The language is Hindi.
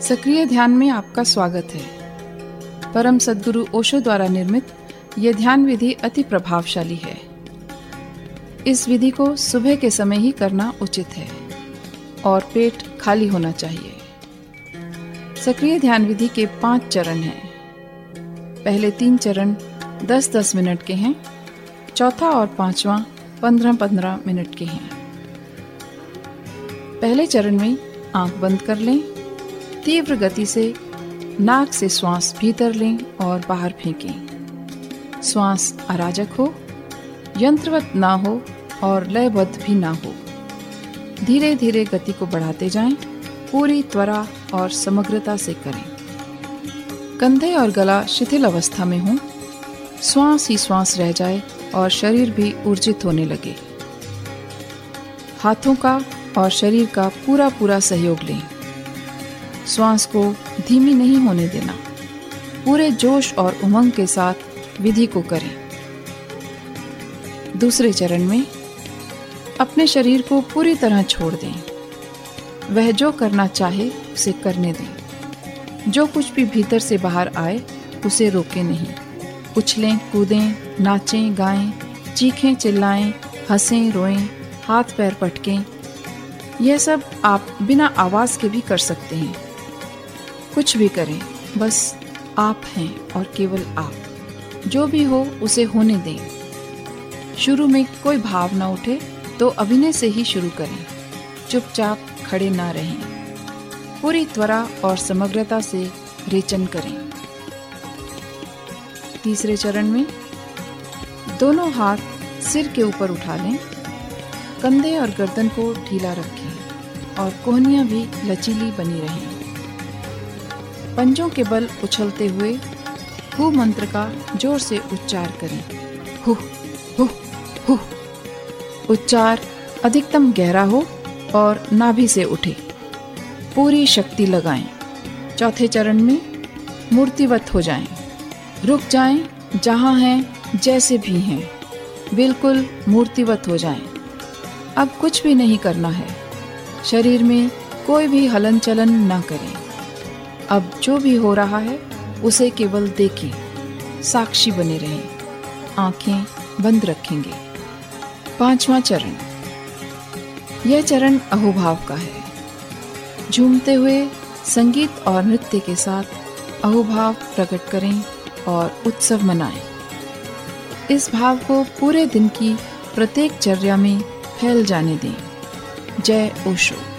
सक्रिय ध्यान में आपका स्वागत है। परम सदगुरु ओशो द्वारा निर्मित यह ध्यान विधि अति प्रभावशाली है। इस विधि को सुबह के समय ही करना उचित है और पेट खाली होना चाहिए। सक्रिय ध्यान विधि के पाँच चरण हैं। पहले तीन चरण 10-10 मिनट के हैं, चौथा और पांचवा 15-15 मिनट के हैं। पहले चरण में आँख बंद कर लें तीव्र गति से नाक से श्वास भीतर लें और बाहर फेंकें। श्वास अराजक हो यंत्रवत ना हो और लयबद्ध भी ना हो। धीरे धीरे गति को बढ़ाते जाएँ, पूरी त्वरा और समग्रता से करें। कंधे और गला शिथिल अवस्था में हो श्वास ही श्वास रह जाए और शरीर भी ऊर्जित होने लगे। हाथों का और शरीर का पूरा पूरा सहयोग लें। श्वास को धीमी नहीं होने देना। पूरे जोश और उमंग के साथ विधि को करें। दूसरे चरण में, अपने शरीर को पूरी तरह छोड़ दें। वह जो करना चाहे, उसे करने दें। जो कुछ भी भीतर से बाहर आए, उसे रोके नहीं। उछलें, कूदें, नाचें, गाएँ, चीखें, चिल्लाएँ, हंसें, रोएँ हाथ पैर पटकें यह सब आप बिना आवाज़ के भी कर सकते हैं। कुछ भी करें, बस आप हैं और केवल आप। जो भी हो, उसे होने दें। शुरू में कोई भाव ना उठे तो अभिनय से ही शुरू करें। चुपचाप खड़े ना रहें। पूरी त्वरा और समग्रता से रेचन करें। तीसरे चरण में दोनों हाथ सिर के ऊपर उठा लें। कंधे और गर्दन को ढीला रखें और कोहनियाँ भी लचीली बनी रहें। पंजों के बल उछलते हुए हु मंत्र का ज़ोर से उच्चार करें। हु हु हु। उच्चार अधिकतम गहरा हो और नाभि से उठे। पूरी शक्ति लगाएँ। चौथे चरण में मूर्तिवत हो जाएँ। रुक जाएँ जहाँ हैं, जैसे भी हैं। बिल्कुल मूर्तिवत हो जाएँ। अब कुछ भी नहीं करना है। शरीर में कोई भी हलन चलन ना करें। अब जो भी हो रहा है, उसे केवल देखें। साक्षी बने रहें। आँखें बंद रखेंगे। पांचवा चरण। यह चरण अहोभाव का है। झूमते हुए संगीत और नृत्य के साथ अहोभाव प्रकट करें और उत्सव मनाएँ। इस भाव को पूरे दिन की प्रत्येक चर्या में फैल जाने दें। जय ओशो।